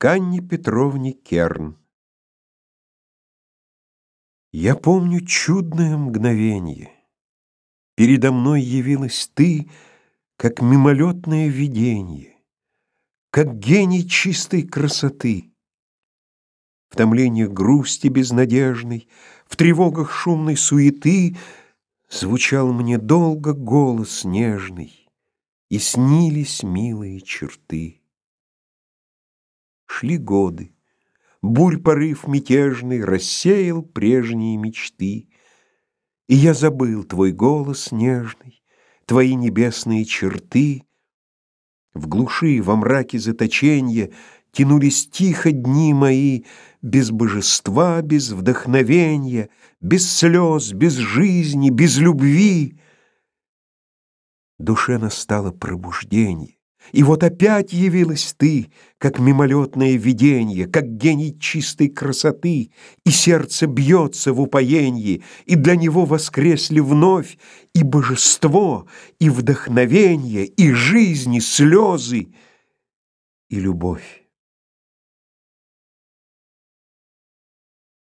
К Анне Петровне Керн Я помню чудное мгновенье. Передо мной явилась ты, как мимолетное видение, как гений чистой красоты. В томлениях грусти безнадежной, в тревогах шумной суеты звучал мне долго голос нежный, и снились милые черты. Шли годы. Бурь порыв мятежный рассеял прежние мечты. И я забыл твой голос нежный, твои небесные черты. В глуши, во мраке заточенья тянулись тихо дни мои, без божества, без вдохновения, без слез, без жизни, без любви. Душе настало пробуждение. И вот опять явилась ты, как мимолетное видение, как гений чистой красоты, и сердце бьется в упоенье, и для него воскресли вновь и божество, и вдохновение, и жизнь, и слезы, и любовь.